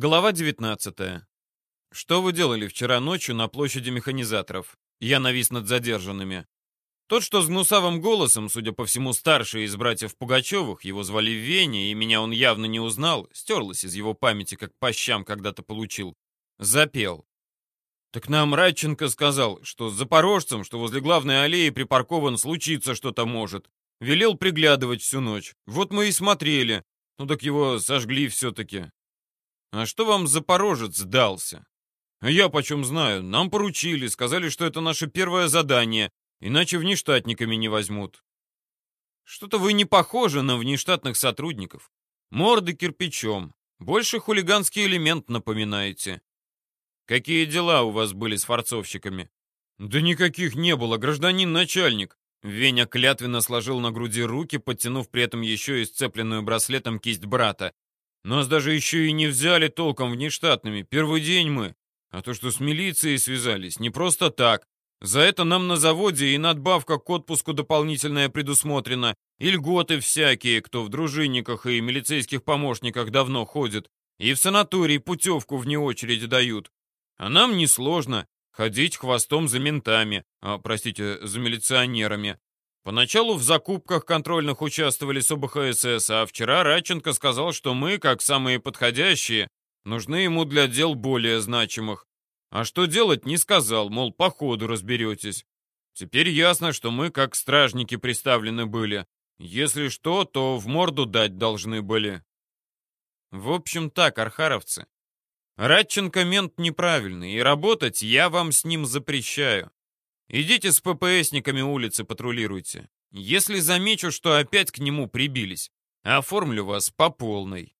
Глава 19. Что вы делали вчера ночью на площади механизаторов? Я навис над задержанными. Тот, что с гнусавым голосом, судя по всему, старший из братьев Пугачевых, его звали Веня, и меня он явно не узнал, стерлось из его памяти, как по щам когда-то получил, запел. Так нам Радченко сказал, что с запорожцем, что возле главной аллеи припаркован, случиться что-то может. Велел приглядывать всю ночь. Вот мы и смотрели. Ну так его сожгли все-таки. А что вам запорожец сдался? Я почем знаю. Нам поручили, сказали, что это наше первое задание, иначе внештатниками не возьмут. Что-то вы не похожи на внештатных сотрудников. Морды кирпичом. Больше хулиганский элемент напоминаете. Какие дела у вас были с форцовщиками? Да никаких не было, гражданин начальник. Веня клятвенно сложил на груди руки, подтянув при этом еще и сцепленную браслетом кисть брата. Нас даже еще и не взяли толком внештатными. Первый день мы. А то, что с милицией связались, не просто так. За это нам на заводе и надбавка к отпуску дополнительная предусмотрена, и льготы всякие, кто в дружинниках и милицейских помощниках давно ходит, и в санаторий путевку вне очереди дают. А нам несложно ходить хвостом за ментами, а, простите, за милиционерами. Поначалу в закупках контрольных участвовали с ОБХСС, а вчера Радченко сказал, что мы, как самые подходящие, нужны ему для дел более значимых. А что делать, не сказал, мол, по ходу разберетесь. Теперь ясно, что мы как стражники представлены были. Если что, то в морду дать должны были. В общем так, архаровцы. Радченко мент неправильный, и работать я вам с ним запрещаю. Идите с ППСниками улицы патрулируйте. Если замечу, что опять к нему прибились, оформлю вас по полной.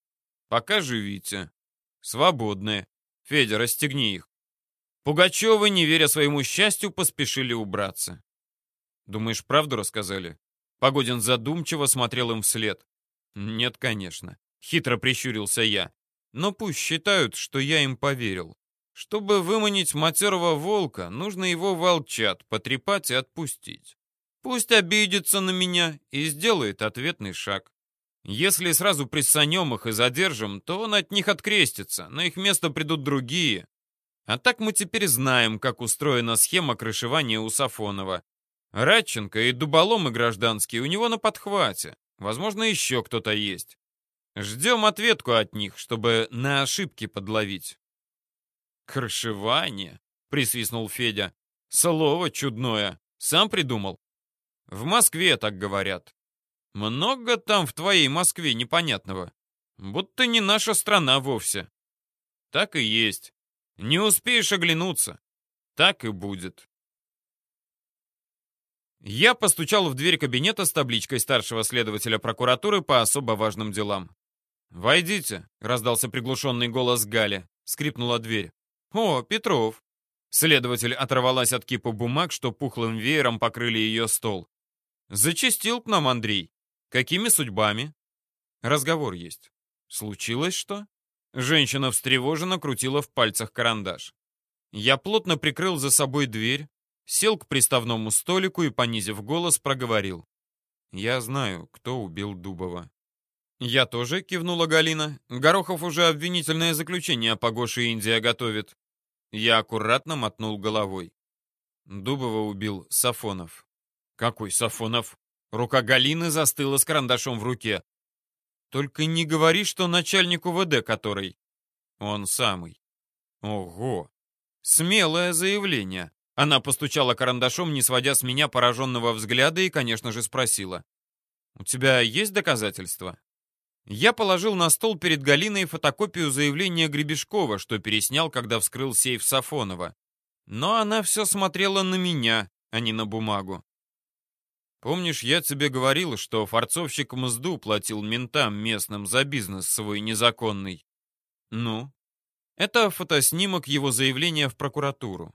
Пока живите. Свободны. Федя, расстегни их. Пугачевы, не веря своему счастью, поспешили убраться. Думаешь, правду рассказали? Погодин задумчиво смотрел им вслед. Нет, конечно. Хитро прищурился я. Но пусть считают, что я им поверил. Чтобы выманить матерого волка, нужно его волчат потрепать и отпустить. Пусть обидится на меня и сделает ответный шаг. Если сразу прессанем их и задержим, то он от них открестится, на их место придут другие. А так мы теперь знаем, как устроена схема крышевания у Сафонова. Радченко и дуболомы гражданские у него на подхвате. Возможно, еще кто-то есть. Ждем ответку от них, чтобы на ошибки подловить. «Крышевание?» — присвистнул Федя. «Слово чудное. Сам придумал?» «В Москве так говорят. Много там в твоей Москве непонятного. Будто не наша страна вовсе». «Так и есть. Не успеешь оглянуться. Так и будет». Я постучал в дверь кабинета с табличкой старшего следователя прокуратуры по особо важным делам. «Войдите», — раздался приглушенный голос Галя. Скрипнула дверь. «О, Петров!» Следователь оторвалась от кипа бумаг, что пухлым веером покрыли ее стол. «Зачастил к нам Андрей. Какими судьбами?» «Разговор есть». «Случилось что?» Женщина встревоженно крутила в пальцах карандаш. Я плотно прикрыл за собой дверь, сел к приставному столику и, понизив голос, проговорил. «Я знаю, кто убил Дубова». «Я тоже», — кивнула Галина. «Горохов уже обвинительное заключение по Гоше Индия готовит». Я аккуратно мотнул головой. Дубова убил Сафонов. «Какой Сафонов?» Рука Галины застыла с карандашом в руке. «Только не говори, что начальник УВД который». «Он самый». «Ого! Смелое заявление». Она постучала карандашом, не сводя с меня пораженного взгляда, и, конечно же, спросила. «У тебя есть доказательства?» Я положил на стол перед Галиной фотокопию заявления Гребешкова, что переснял, когда вскрыл сейф Сафонова. Но она все смотрела на меня, а не на бумагу. Помнишь, я тебе говорил, что форцовщик мзду платил ментам местным за бизнес свой незаконный? Ну? Это фотоснимок его заявления в прокуратуру.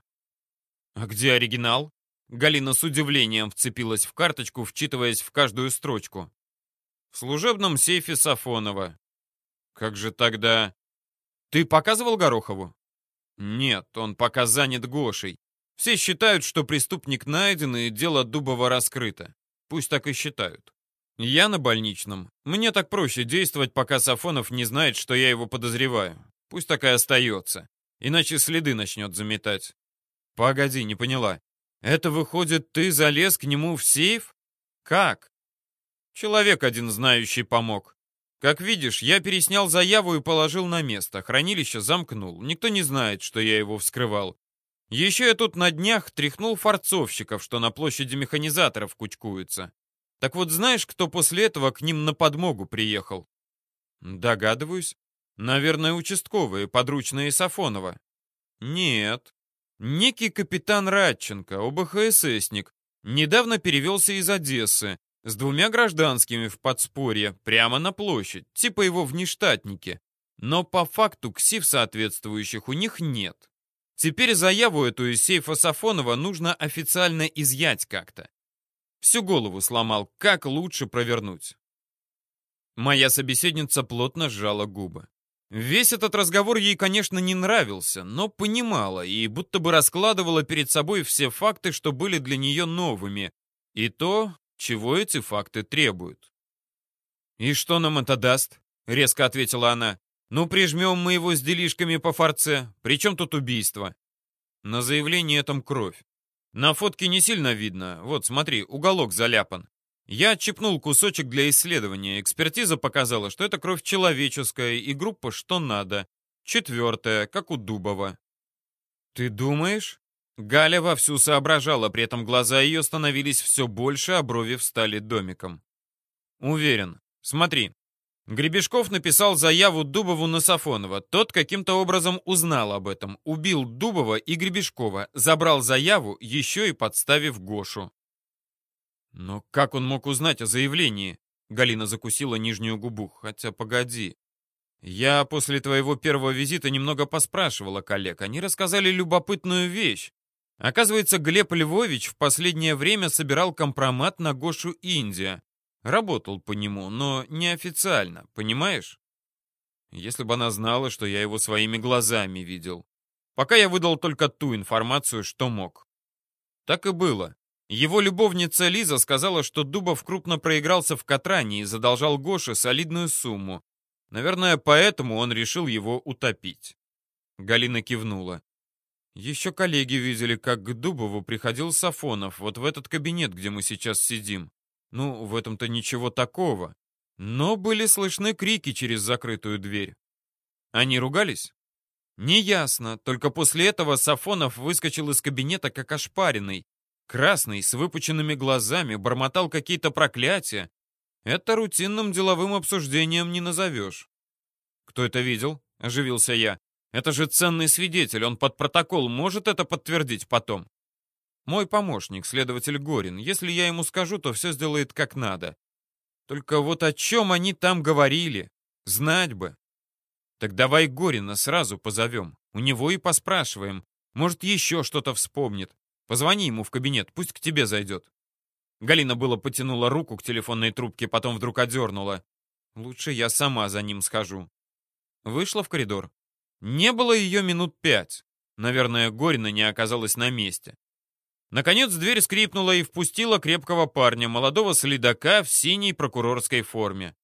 А где оригинал? Галина с удивлением вцепилась в карточку, вчитываясь в каждую строчку. В служебном сейфе Сафонова. Как же тогда... Ты показывал Горохову? Нет, он пока занят Гошей. Все считают, что преступник найден и дело Дубова раскрыто. Пусть так и считают. Я на больничном. Мне так проще действовать, пока Сафонов не знает, что я его подозреваю. Пусть так и остается, иначе следы начнет заметать. Погоди, не поняла. Это выходит, ты залез к нему в сейф? Как? Человек один знающий помог. Как видишь, я переснял заяву и положил на место. Хранилище замкнул. Никто не знает, что я его вскрывал. Еще я тут на днях тряхнул форцовщиков, что на площади механизаторов кучкуются. Так вот, знаешь, кто после этого к ним на подмогу приехал? Догадываюсь. Наверное, участковые, подручные Сафонова. Нет. Некий капитан Радченко, ОБХССник, недавно перевелся из Одессы с двумя гражданскими в подспорье прямо на площадь, типа его внештатники. Но по факту ксив соответствующих у них нет. Теперь заяву эту из сейфа Сафонова нужно официально изъять как-то. Всю голову сломал, как лучше провернуть. Моя собеседница плотно сжала губы. Весь этот разговор ей, конечно, не нравился, но понимала и будто бы раскладывала перед собой все факты, что были для нее новыми, и то, чего эти факты требуют. «И что нам это даст?» — резко ответила она. «Ну, прижмем мы его с делишками по форце. Причем тут убийство?» На заявлении этом кровь. На фотке не сильно видно. Вот, смотри, уголок заляпан. Я отщипнул кусочек для исследования. Экспертиза показала, что это кровь человеческая и группа что надо. Четвертая, как у Дубова. «Ты думаешь?» Галя вовсю соображала, при этом глаза ее становились все больше, а брови встали домиком. «Уверен. Смотри, Гребешков написал заяву Дубову на Сафонова. Тот каким-то образом узнал об этом, убил Дубова и Гребешкова, забрал заяву, еще и подставив Гошу. Но как он мог узнать о заявлении? Галина закусила нижнюю губу. Хотя, погоди. Я после твоего первого визита немного поспрашивала коллег. Они рассказали любопытную вещь. Оказывается, Глеб Львович в последнее время собирал компромат на Гошу Индия. Работал по нему, но неофициально, понимаешь? Если бы она знала, что я его своими глазами видел. Пока я выдал только ту информацию, что мог. Так и было. Его любовница Лиза сказала, что Дубов крупно проигрался в Катране и задолжал Гоше солидную сумму. Наверное, поэтому он решил его утопить. Галина кивнула. Еще коллеги видели, как к Дубову приходил Сафонов, вот в этот кабинет, где мы сейчас сидим. Ну, в этом-то ничего такого. Но были слышны крики через закрытую дверь. Они ругались? Неясно, только после этого Сафонов выскочил из кабинета как ошпаренный. Красный, с выпученными глазами, бормотал какие-то проклятия. Это рутинным деловым обсуждением не назовешь. «Кто это видел?» — оживился я. «Это же ценный свидетель, он под протокол может это подтвердить потом?» Мой помощник, следователь Горин. Если я ему скажу, то все сделает как надо. Только вот о чем они там говорили? Знать бы. Так давай Горина сразу позовем. У него и поспрашиваем. Может, еще что-то вспомнит. Позвони ему в кабинет, пусть к тебе зайдет. Галина было потянула руку к телефонной трубке, потом вдруг одернула. Лучше я сама за ним схожу. Вышла в коридор. Не было ее минут пять. Наверное, Горина не оказалась на месте. Наконец дверь скрипнула и впустила крепкого парня, молодого следака в синей прокурорской форме.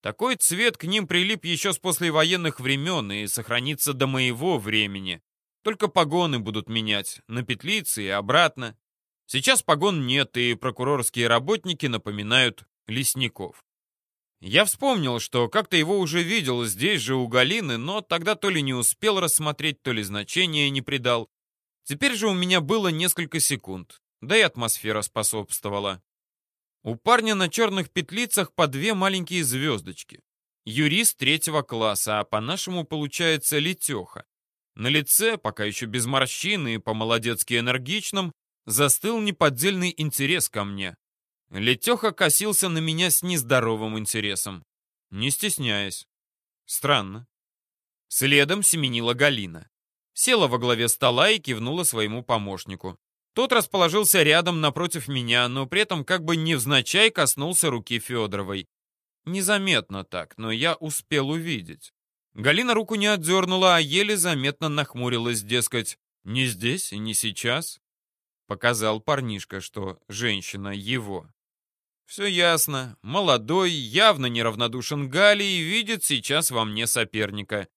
Такой цвет к ним прилип еще с послевоенных времен и сохранится до моего времени. Только погоны будут менять, на петлице и обратно. Сейчас погон нет, и прокурорские работники напоминают лесников. Я вспомнил, что как-то его уже видел здесь же у Галины, но тогда то ли не успел рассмотреть, то ли значения не придал. Теперь же у меня было несколько секунд, да и атмосфера способствовала. У парня на черных петлицах по две маленькие звездочки. Юрист третьего класса, а по-нашему получается летеха. На лице, пока еще без морщины и по-молодецки энергичном, застыл неподдельный интерес ко мне. Летеха косился на меня с нездоровым интересом, не стесняясь. Странно. Следом семенила Галина села во главе стола и кивнула своему помощнику. Тот расположился рядом напротив меня, но при этом как бы невзначай коснулся руки Федоровой. Незаметно так, но я успел увидеть. Галина руку не отдернула, а еле заметно нахмурилась, дескать, «Не здесь и не сейчас». Показал парнишка, что женщина его. Все ясно. Молодой, явно неравнодушен Гали и видит сейчас во мне соперника.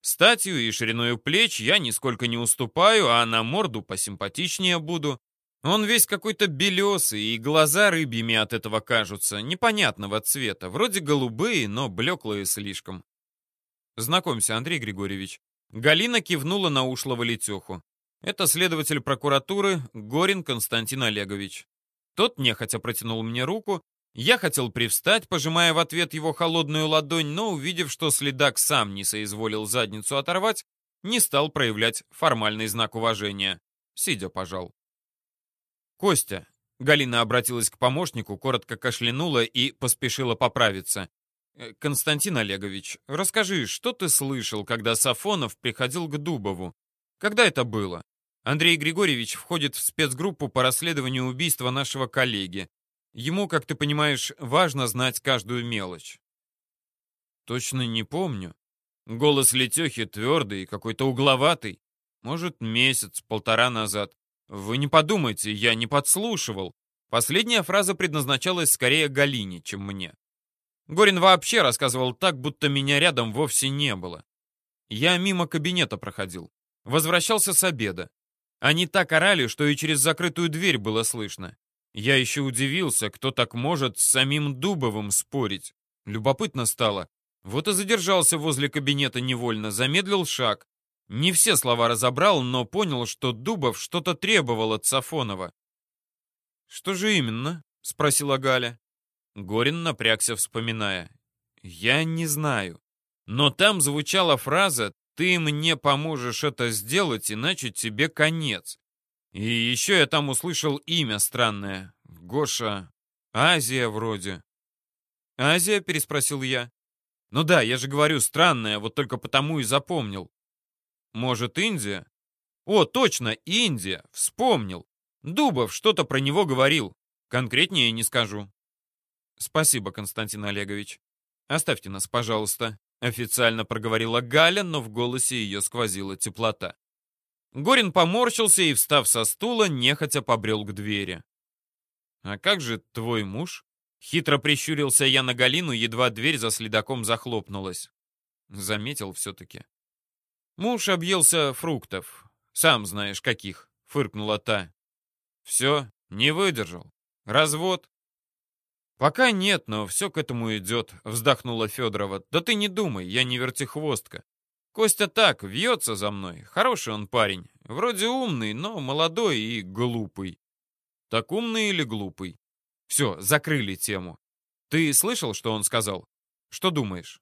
Статью и шириною плеч я нисколько не уступаю, а на морду посимпатичнее буду. Он весь какой-то белесый, и глаза рыбьими от этого кажутся, непонятного цвета, вроде голубые, но блеклые слишком. Знакомься, Андрей Григорьевич. Галина кивнула на ушлого летеху. Это следователь прокуратуры Горин Константин Олегович. Тот нехотя протянул мне руку. Я хотел привстать, пожимая в ответ его холодную ладонь, но, увидев, что следак сам не соизволил задницу оторвать, не стал проявлять формальный знак уважения. Сидя, пожал. «Костя», — Галина обратилась к помощнику, коротко кашлянула и поспешила поправиться. «Э, «Константин Олегович, расскажи, что ты слышал, когда Сафонов приходил к Дубову? Когда это было? Андрей Григорьевич входит в спецгруппу по расследованию убийства нашего коллеги. Ему, как ты понимаешь, важно знать каждую мелочь». «Точно не помню. Голос Летехи твердый, какой-то угловатый. Может, месяц, полтора назад. Вы не подумайте, я не подслушивал. Последняя фраза предназначалась скорее Галине, чем мне. Горин вообще рассказывал так, будто меня рядом вовсе не было. Я мимо кабинета проходил. Возвращался с обеда. Они так орали, что и через закрытую дверь было слышно. Я еще удивился, кто так может с самим Дубовым спорить. Любопытно стало. Вот и задержался возле кабинета невольно, замедлил шаг. Не все слова разобрал, но понял, что Дубов что-то требовал от Сафонова. «Что же именно?» — спросила Галя. Горин напрягся, вспоминая. «Я не знаю. Но там звучала фраза «Ты мне поможешь это сделать, иначе тебе конец». И еще я там услышал имя странное. Гоша. Азия вроде. «Азия?» — переспросил я. «Ну да, я же говорю, странное, вот только потому и запомнил. Может, Индия? О, точно, Индия! Вспомнил. Дубов что-то про него говорил. Конкретнее не скажу. Спасибо, Константин Олегович. Оставьте нас, пожалуйста. Официально проговорила Галя, но в голосе ее сквозила теплота. Горин поморщился и, встав со стула, нехотя побрел к двери. «А как же твой муж?» Хитро прищурился я на Галину, едва дверь за следаком захлопнулась. Заметил все-таки. Муж объелся фруктов. Сам знаешь, каких, фыркнула та. Все, не выдержал. Развод? Пока нет, но все к этому идет, вздохнула Федорова. Да ты не думай, я не вертихвостка. Костя так, вьется за мной. Хороший он парень. Вроде умный, но молодой и глупый. Так умный или глупый? Все, закрыли тему. Ты слышал, что он сказал? Что думаешь?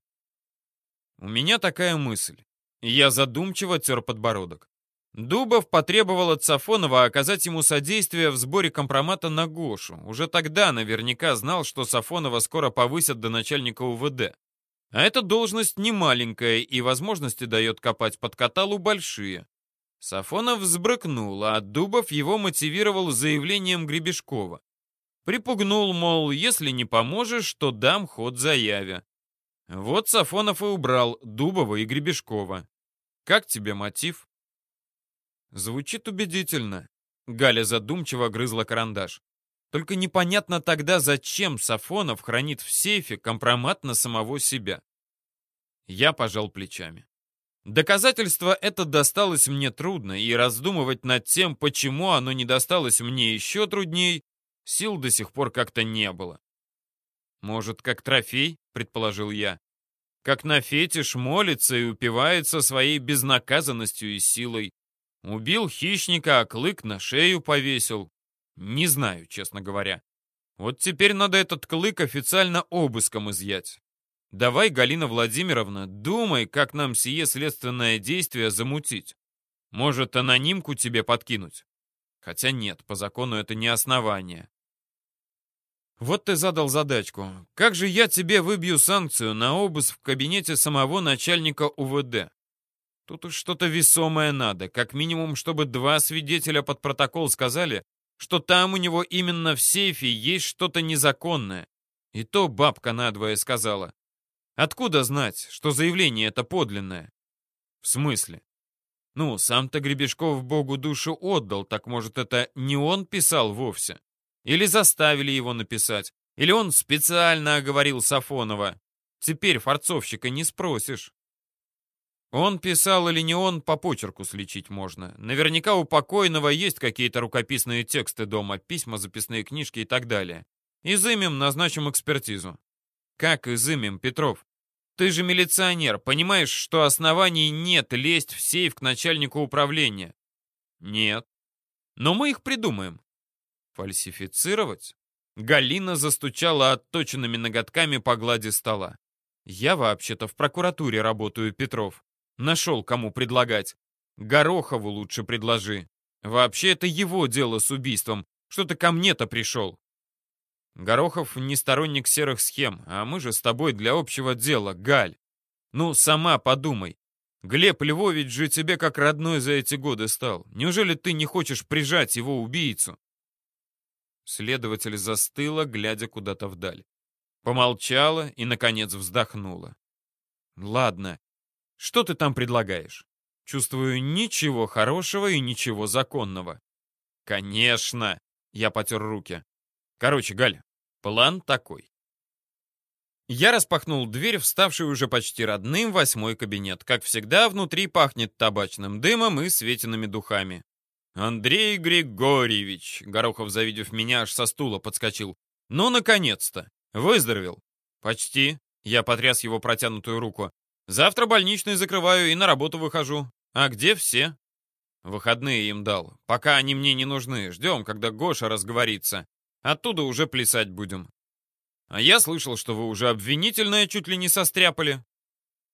У меня такая мысль. Я задумчиво тер подбородок. Дубов потребовал от Сафонова оказать ему содействие в сборе компромата на Гошу. Уже тогда наверняка знал, что Сафонова скоро повысят до начальника УВД. А эта должность не маленькая и возможности дает копать под каталу большие. Сафонов взбрыкнул, а Дубов его мотивировал заявлением Гребешкова. Припугнул, мол, если не поможешь, то дам ход заяве. Вот Сафонов и убрал Дубова и Гребешкова. Как тебе мотив? Звучит убедительно. Галя задумчиво грызла карандаш. Только непонятно тогда, зачем Сафонов хранит в сейфе компромат на самого себя. Я пожал плечами. Доказательство это досталось мне трудно, и раздумывать над тем, почему оно не досталось мне еще трудней, сил до сих пор как-то не было. Может, как трофей, предположил я. Как на фетиш молится и упивается своей безнаказанностью и силой. Убил хищника, а клык на шею повесил. Не знаю, честно говоря. Вот теперь надо этот клык официально обыском изъять. Давай, Галина Владимировна, думай, как нам сие следственное действие замутить. Может, анонимку тебе подкинуть? Хотя нет, по закону это не основание. Вот ты задал задачку. Как же я тебе выбью санкцию на обыск в кабинете самого начальника УВД? Тут уж что-то весомое надо. Как минимум, чтобы два свидетеля под протокол сказали, что там у него именно в сейфе есть что-то незаконное. И то бабка надвое сказала. Откуда знать, что заявление это подлинное? В смысле? Ну, сам-то Гребешков Богу душу отдал, так может это не он писал вовсе? Или заставили его написать. Или он специально оговорил Сафонова. Теперь форцовщика не спросишь. Он писал или не он, по почерку сличить можно. Наверняка у покойного есть какие-то рукописные тексты дома, письма, записные книжки и так далее. Изымем, назначим экспертизу. Как изымем, Петров? Ты же милиционер, понимаешь, что оснований нет лезть в сейф к начальнику управления? Нет. Но мы их придумаем. Фальсифицировать? Галина застучала отточенными ноготками по глади стола. Я вообще-то в прокуратуре работаю, Петров. Нашел, кому предлагать. Горохову лучше предложи. Вообще, это его дело с убийством. Что ты ко мне-то пришел? Горохов не сторонник серых схем, а мы же с тобой для общего дела, Галь. Ну, сама подумай. Глеб Львович же тебе как родной за эти годы стал. Неужели ты не хочешь прижать его убийцу? Следователь застыла, глядя куда-то вдаль. Помолчала и, наконец, вздохнула. Ладно, что ты там предлагаешь? Чувствую ничего хорошего и ничего законного. Конечно, я потер руки. Короче, Галь, план такой. Я распахнул дверь, вставший уже почти родным восьмой кабинет. Как всегда, внутри пахнет табачным дымом и светиными духами. «Андрей Григорьевич!» Горохов, завидев меня, аж со стула подскочил. «Ну, наконец-то! Выздоровел!» «Почти!» Я потряс его протянутую руку. Завтра больничный закрываю и на работу выхожу. А где все? Выходные им дал. Пока они мне не нужны. Ждем, когда Гоша разговорится. Оттуда уже плясать будем. А я слышал, что вы уже обвинительное чуть ли не состряпали.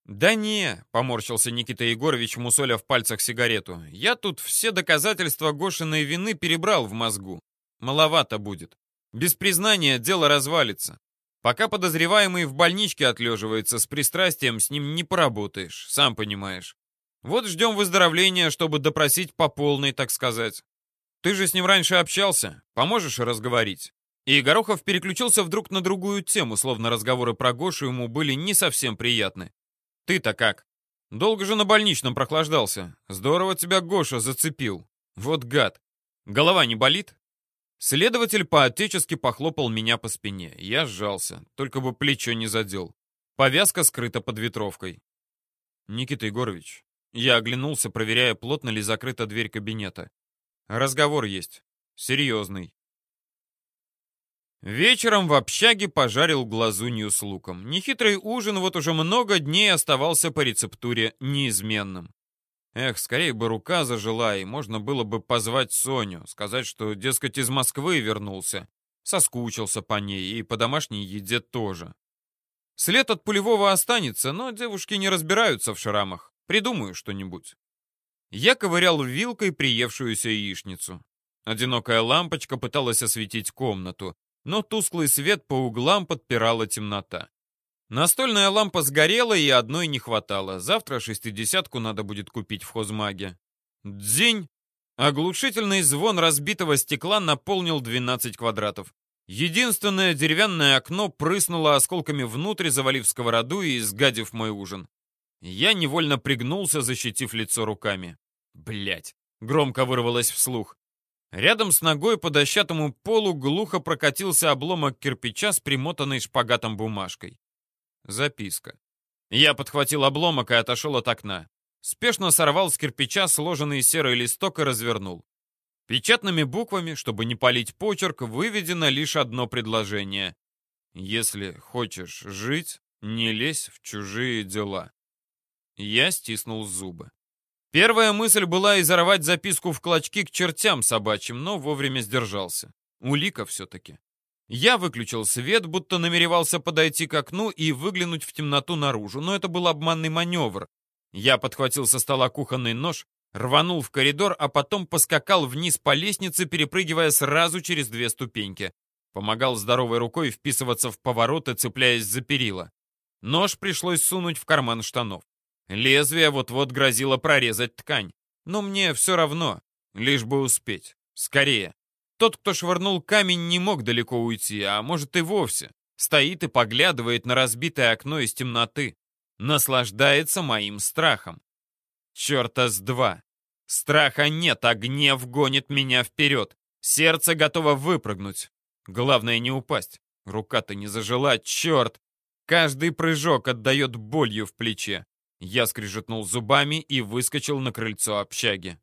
Да не, поморщился Никита Егорович, мусоля в пальцах сигарету. Я тут все доказательства Гошиной вины перебрал в мозгу. Маловато будет. Без признания дело развалится. Пока подозреваемый в больничке отлеживается с пристрастием, с ним не поработаешь, сам понимаешь. Вот ждем выздоровления, чтобы допросить по полной, так сказать. Ты же с ним раньше общался, поможешь разговорить?» И Горохов переключился вдруг на другую тему, словно разговоры про Гошу ему были не совсем приятны. «Ты-то как? Долго же на больничном прохлаждался. Здорово тебя Гоша зацепил. Вот гад. Голова не болит?» Следователь по-отечески похлопал меня по спине. Я сжался, только бы плечо не задел. Повязка скрыта под ветровкой. «Никита Егорович». Я оглянулся, проверяя, плотно ли закрыта дверь кабинета. «Разговор есть. Серьезный». Вечером в общаге пожарил глазунью с луком. Нехитрый ужин вот уже много дней оставался по рецептуре неизменным. Эх, скорее бы рука зажила, и можно было бы позвать Соню, сказать, что, дескать, из Москвы вернулся. Соскучился по ней, и по домашней еде тоже. След от пулевого останется, но девушки не разбираются в шрамах. Придумаю что-нибудь. Я ковырял вилкой приевшуюся яичницу. Одинокая лампочка пыталась осветить комнату, но тусклый свет по углам подпирала темнота. Настольная лампа сгорела, и одной не хватало. Завтра шестидесятку надо будет купить в хозмаге. Дзень! Оглушительный звон разбитого стекла наполнил 12 квадратов. Единственное деревянное окно прыснуло осколками внутрь, завалив сковороду и изгадив мой ужин. Я невольно пригнулся, защитив лицо руками. Блять! Громко вырвалось вслух. Рядом с ногой по дощатому полу глухо прокатился обломок кирпича с примотанной шпагатом бумажкой. Записка. Я подхватил обломок и отошел от окна. Спешно сорвал с кирпича сложенный серый листок и развернул. Печатными буквами, чтобы не палить почерк, выведено лишь одно предложение. «Если хочешь жить, не лезь в чужие дела». Я стиснул зубы. Первая мысль была изорвать записку в клочки к чертям собачьим, но вовремя сдержался. Улика все-таки. Я выключил свет, будто намеревался подойти к окну и выглянуть в темноту наружу, но это был обманный маневр. Я подхватил со стола кухонный нож, рванул в коридор, а потом поскакал вниз по лестнице, перепрыгивая сразу через две ступеньки. Помогал здоровой рукой вписываться в повороты, цепляясь за перила. Нож пришлось сунуть в карман штанов. Лезвие вот-вот грозило прорезать ткань. Но мне все равно, лишь бы успеть. Скорее. Тот, кто швырнул камень, не мог далеко уйти, а может и вовсе. Стоит и поглядывает на разбитое окно из темноты. Наслаждается моим страхом. Черта с два. Страха нет, а гнев гонит меня вперед. Сердце готово выпрыгнуть. Главное не упасть. Рука-то не зажила, черт. Каждый прыжок отдает болью в плече. Я скрежетнул зубами и выскочил на крыльцо общаги.